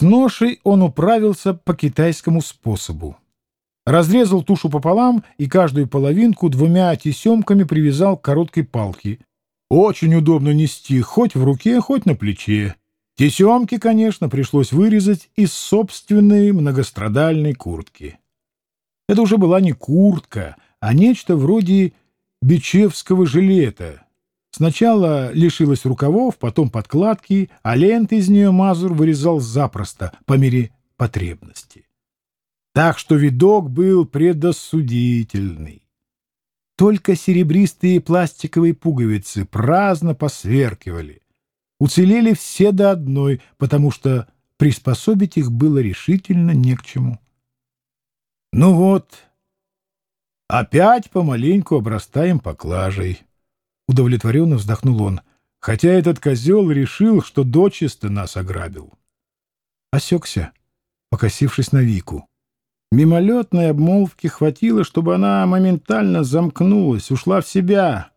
С ношей он управился по китайскому способу. Разрезал тушу пополам и каждую половинку двумя тесемками привязал к короткой палке. Очень удобно нести хоть в руке, хоть на плече. Тесемки, конечно, пришлось вырезать из собственной многострадальной куртки. Это уже была не куртка, а нечто вроде бичевского жилета. Сначала лишилась рукавов, потом подкладки, а ленты из нее Мазур вырезал запросто, по мере потребности. Так что видок был предосудительный. Только серебристые пластиковые пуговицы праздно посверкивали. Уцелели все до одной, потому что приспособить их было решительно не к чему. Ну вот, опять помаленьку обрастаем поклажей. Удовлетворенно вздохнул он, хотя этот козел решил, что дочисто нас ограбил. Осекся, покосившись на Вику. Мимолетной обмолвки хватило, чтобы она моментально замкнулась, ушла в себя.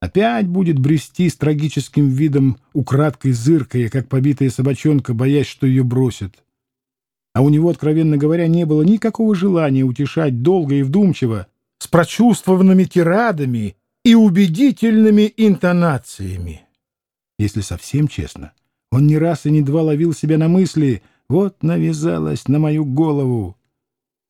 Опять будет брести с трагическим видом, украдкой зыркая, как побитая собачонка, боясь, что ее бросят а у него, откровенно говоря, не было никакого желания утешать долго и вдумчиво, с прочувствованными тирадами и убедительными интонациями. Если совсем честно, он ни раз и не два ловил себя на мысли «вот навязалась на мою голову»,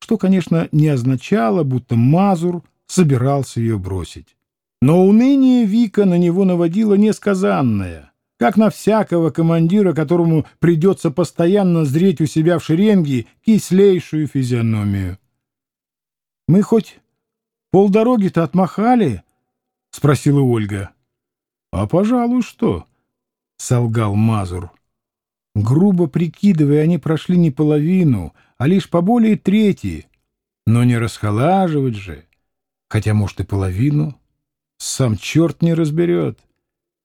что, конечно, не означало, будто Мазур собирался ее бросить. Но уныние Вика на него наводило несказанное — как на всякого командира, которому придется постоянно зреть у себя в шеренге кислейшую физиономию. — Мы хоть полдороги-то отмахали? — спросила Ольга. — А, пожалуй, что? — солгал Мазур. Грубо прикидывая, они прошли не половину, а лишь по более трети. Но не расхолаживать же, хотя, может, и половину. Сам черт не разберет. —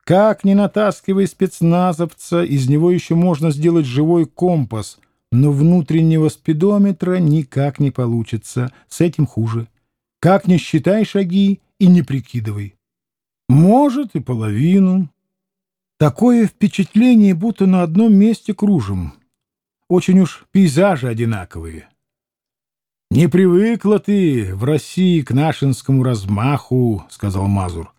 как ни натаскивай спецназовца, из него еще можно сделать живой компас, но внутреннего спидометра никак не получится, с этим хуже. Как не считай шаги и не прикидывай. Может, и половину. Такое впечатление, будто на одном месте кружим. Очень уж пейзажи одинаковые. «Не привыкла ты в России к нашинскому размаху», — сказал Мазур.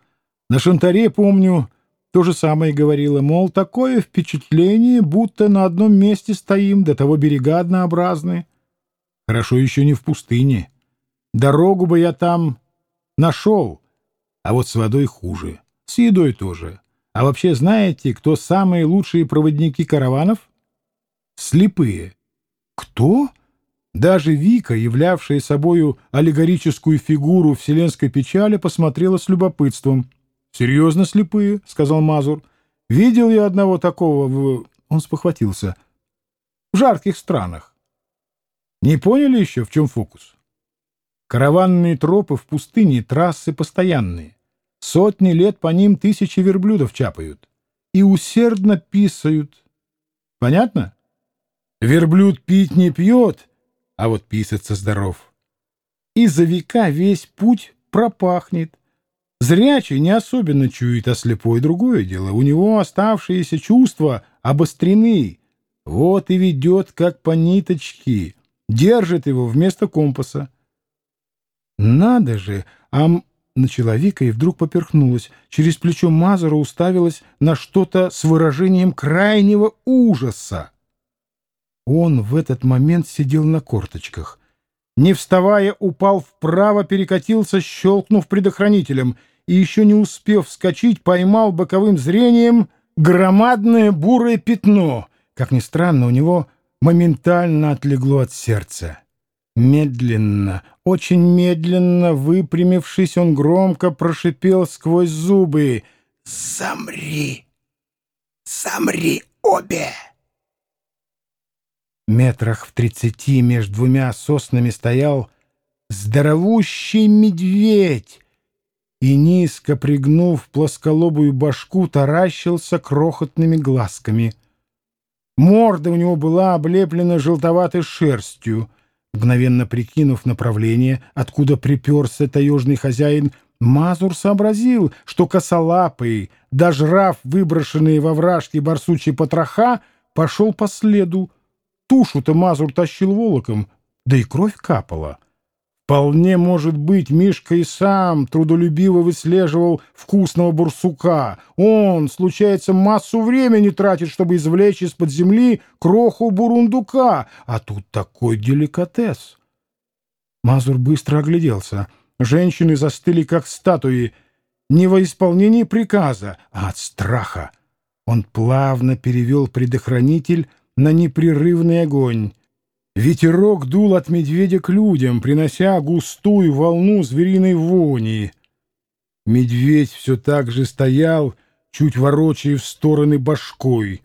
«На Шантаре, помню, то же самое говорила, мол, такое впечатление, будто на одном месте стоим, до того берега однообразные. Хорошо еще не в пустыне. Дорогу бы я там нашел, а вот с водой хуже. С едой тоже. А вообще знаете, кто самые лучшие проводники караванов? Слепые. Кто? Даже Вика, являвшая собою аллегорическую фигуру вселенской печали, посмотрела с любопытством — Серьезно слепые, — сказал Мазур. Видел я одного такого в... Он спохватился. В жарких странах. Не поняли еще, в чем фокус? Караванные тропы в пустыне, трассы постоянные. Сотни лет по ним тысячи верблюдов чапают. И усердно писают. Понятно? Верблюд пить не пьет, а вот писаться здоров. И за века весь путь пропахнет. Зрячий не особенно чует, а слепой другое дело. У него оставшиеся чувства обострены. Вот и ведет, как по ниточке. Держит его вместо компаса. «Надо же!» а начала Вика и вдруг поперхнулась. Через плечо Мазура уставилась на что-то с выражением крайнего ужаса. Он в этот момент сидел на корточках. Не вставая, упал вправо, перекатился, щелкнув предохранителем — и, еще не успев вскочить, поймал боковым зрением громадное бурое пятно. Как ни странно, у него моментально отлегло от сердца. Медленно, очень медленно выпрямившись, он громко прошипел сквозь зубы «Замри! Замри обе!» Метрах в тридцати между двумя соснами стоял здоровущий медведь, и, низко пригнув плосколобую башку, таращился крохотными глазками. Морда у него была облеплена желтоватой шерстью. Мгновенно прикинув направление, откуда приперся таежный хозяин, Мазур сообразил, что косолапый, дожрав выброшенные во вражки барсучьи потроха, пошел по следу, тушу-то Мазур тащил волоком, да и кровь капала. Вполне может быть, Мишка и сам трудолюбиво выслеживал вкусного бурсука. Он, случается, массу времени тратит, чтобы извлечь из-под земли кроху бурундука, а тут такой деликатес. Мазур быстро огляделся. Женщины застыли, как статуи, не во исполнении приказа, а от страха. Он плавно перевел предохранитель на непрерывный огонь. Ветерок дул от медведя к людям, принося густую волну звериной вони. Медведь все так же стоял, чуть ворочая в стороны башкой.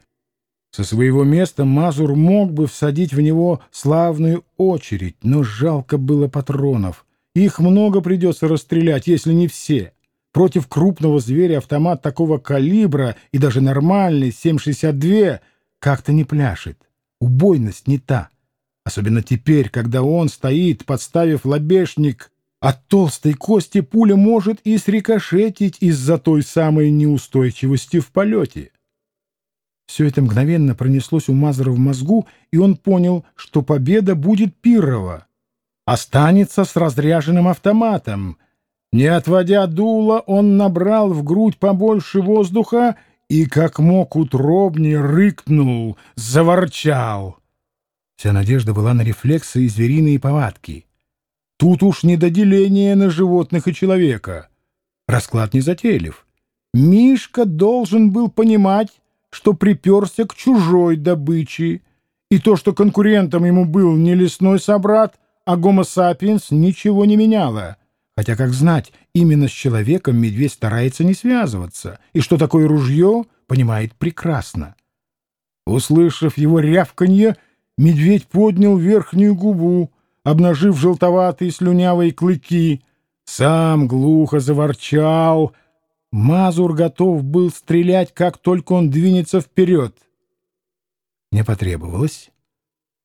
Со своего места Мазур мог бы всадить в него славную очередь, но жалко было патронов. Их много придется расстрелять, если не все. Против крупного зверя автомат такого калибра и даже нормальный 7,62 как-то не пляшет. Убойность не та. Особенно теперь, когда он стоит, подставив лобешник, от толстой кости пуля может и срикошетить из-за той самой неустойчивости в полете. Все это мгновенно пронеслось у Мазера в мозгу, и он понял, что победа будет Пирова. Останется с разряженным автоматом. Не отводя дула, он набрал в грудь побольше воздуха и, как мог утробнее, рыкнул, заворчал. Вся надежда была на рефлексы и звериные повадки. Тут уж не до деления на животных и человека. Расклад не затейлив. Мишка должен был понимать, что приперся к чужой добыче, и то, что конкурентом ему был не лесной собрат, а гомо сапиенс, ничего не меняло. Хотя, как знать, именно с человеком медведь старается не связываться, и что такое ружье, понимает прекрасно. Услышав его рявканье, Медведь поднял верхнюю губу, обнажив желтоватые слюнявые клыки. Сам глухо заворчал. Мазур готов был стрелять, как только он двинется вперед. Не потребовалось.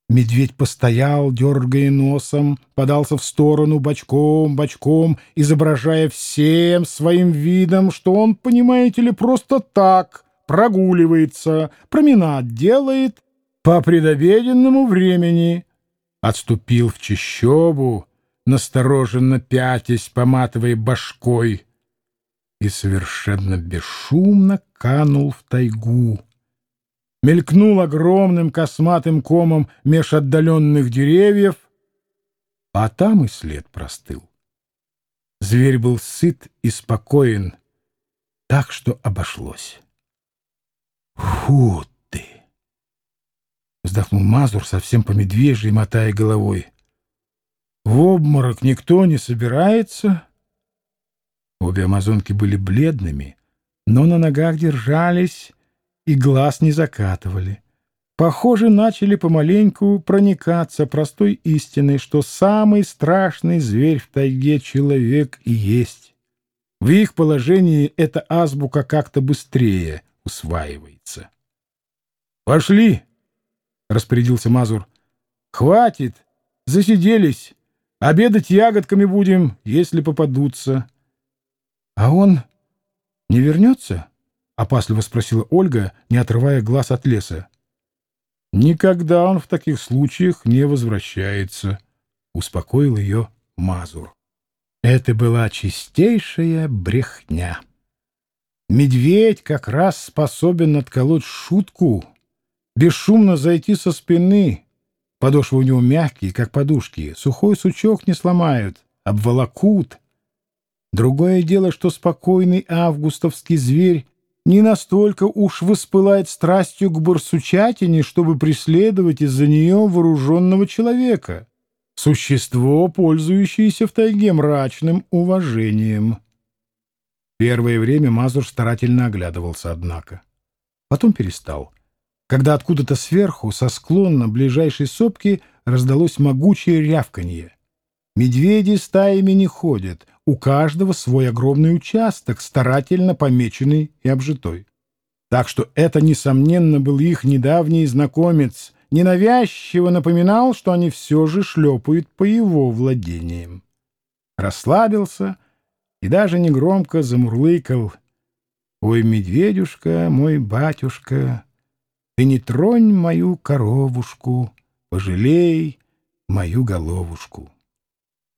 Медведь постоял, дергая носом, подался в сторону бочком, бочком, изображая всем своим видом, что он, понимаете ли, просто так прогуливается, променад делает — по предобеденному времени отступил в чащобу, настороженно пятясь, поматывая башкой, и совершенно бесшумно канул в тайгу. Мелькнул огромным косматым комом меж отдаленных деревьев, а там и след простыл. Зверь был сыт и спокоен, так что обошлось. Фу Вздохнул Мазур, совсем по медвежьей, мотая головой. В обморок никто не собирается. Обе амазонки были бледными, но на ногах держались и глаз не закатывали. Похоже, начали помаленьку проникаться простой истиной, что самый страшный зверь в тайге — человек и есть. В их положении эта азбука как-то быстрее усваивается. «Пошли!» — распорядился Мазур. «Хватит! Засиделись! Обедать ягодками будем, если попадутся». «А он не вернется?» — опасливо спросила Ольга, не отрывая глаз от леса. «Никогда он в таких случаях не возвращается», — успокоил ее Мазур. Это была чистейшая брехня. Медведь как раз способен отколоть шутку — бесшумно зайти со спины. Подошвы у него мягкие, как подушки, сухой сучок не сломают, обволокут. Другое дело, что спокойный августовский зверь не настолько уж воспылает страстью к барсучатине, чтобы преследовать из-за нее вооруженного человека. Существо, пользующееся в тайге мрачным уважением. Первое время Мазур старательно оглядывался, однако. Потом перестал когда откуда-то сверху, со склона ближайшей сопки, раздалось могучее рявканье. Медведи стаями не ходят, у каждого свой огромный участок, старательно помеченный и обжитой. Так что это, несомненно, был их недавний знакомец, ненавязчиво напоминал, что они все же шлепают по его владениям. Расслабился и даже негромко замурлыкал. «Ой, медведюшка, мой батюшка!» Ты не тронь мою коровушку, пожалей мою головушку.